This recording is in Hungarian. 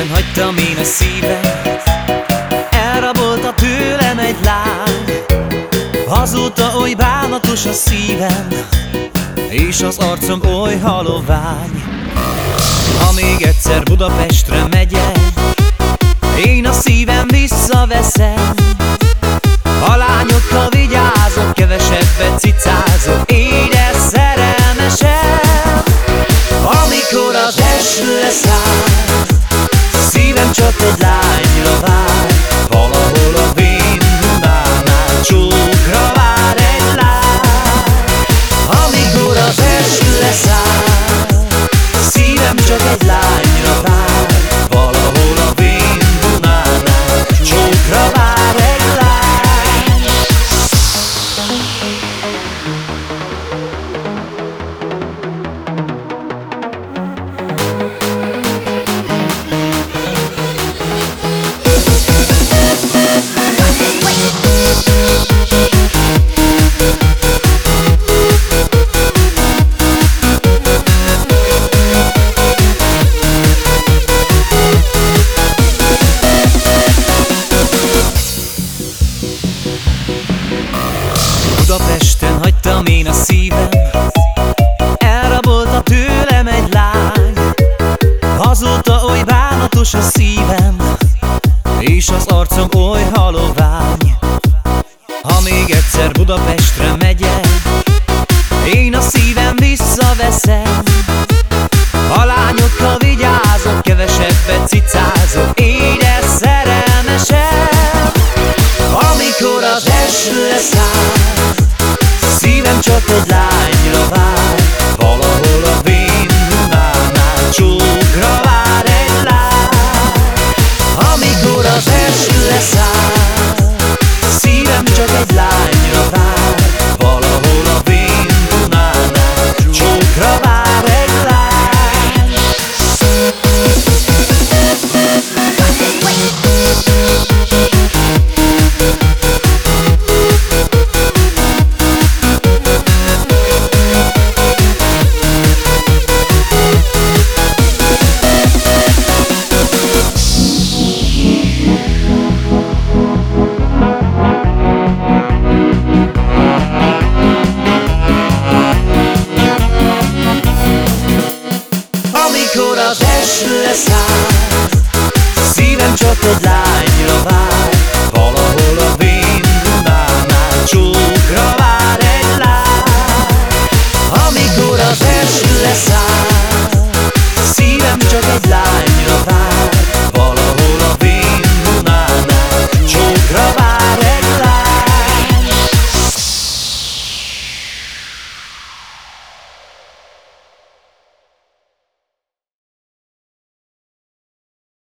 a szívem. Elrabolta tőlem egy lány. Azóta oly bánatos a szívem És az arcom oly halovány. Ha még egyszer Budapestre megyek Én a szívem visszaveszem. A lányokkal vigyázok, kevesebbet cicázok Édes szerelmesem. Amikor az eső leszáll Szívem csak egy És az arcom oly halovány. Ha még egyszer Budapestre megyek Én a szívem visszaveszem. A lányokkal vigyázok, kevesebbet cicázok Édes szerelmesem Amikor az eső leszáll Szívem csak egy lányra vár Szívem Amikor az eső leszáll Szívem csak egy lányra vár. Valahol a vén Dunánál Csókra vár egy lány Amikor az eső leszáll Szívem csak egy